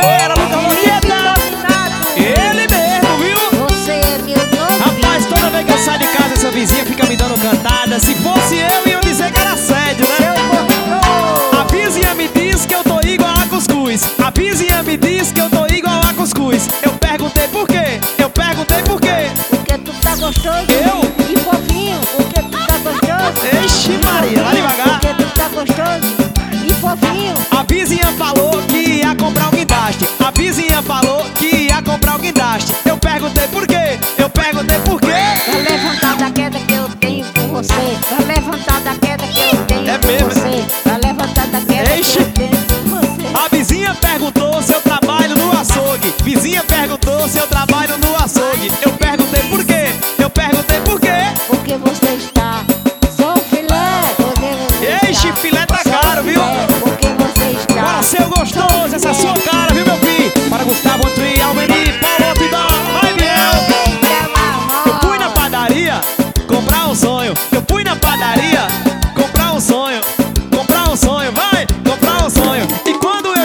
Nogueira, Luca Lorieta. Ele mesmo, viu? Você é Rapaz, toda vez que eu saio de casa, essa vizinha fica me dando cantada. Se fosse eu, iam dizer que era sério, né? A vizinha me diz que eu tô igual a cuscuz. A vizinha me diz que eu tô igual a cuscuz. Eu perguntei por quê? Eu perguntei por quê? Porque tu tá gostoso. Eu? E fofinho. Porque tu tá gostoso. Eixe, Maria, vai devagar. Porque tu tá gostoso. E fofinho. A vizinha falou guindaste. A vizinha falou que ia comprar um guindaste. Eu perguntei por quê? Eu perguntei por quê? Vai levantar da queda que eu tenho por você. Vai levantar da queda que eu tenho É mesmo? você. Vai levantar da queda Eixe. que eu tenho por você. A vizinha perguntou se eu trabalho no açougue. Vizinha perguntou se eu trabalho no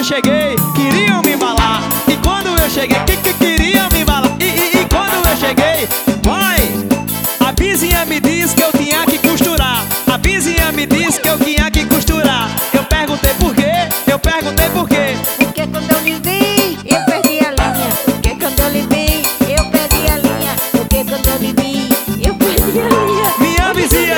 cheguei, queriam me embalar. E quando eu cheguei, que que queriam me embalar? E, e, e quando eu cheguei, vai. A vizinha me disse que eu tinha que costurar. A vizinha me disse que eu tinha que costurar. Eu perguntei por quê? Eu perguntei por quê? Porque quando eu lhe vi, eu perdi a linha. Porque quando eu lhe vi, eu perdi a linha. Porque quando eu lhe vi, eu perdi a linha. Minha vizinha